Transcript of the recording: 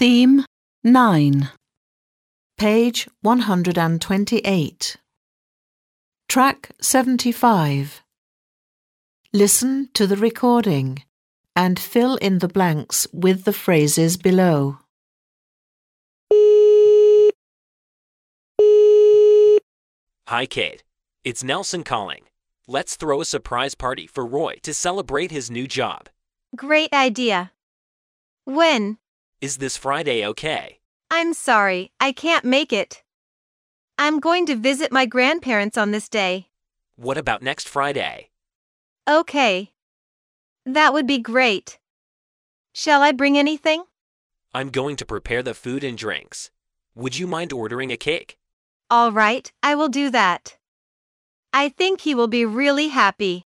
Theme 9. Page 128. Track 75. Listen to the recording and fill in the blanks with the phrases below. Hi, Kate. It's Nelson calling. Let's throw a surprise party for Roy to celebrate his new job. Great idea. When? Is this Friday okay? I'm sorry, I can't make it. I'm going to visit my grandparents on this day. What about next Friday? Okay. That would be great. Shall I bring anything? I'm going to prepare the food and drinks. Would you mind ordering a cake? All right, I will do that. I think he will be really happy.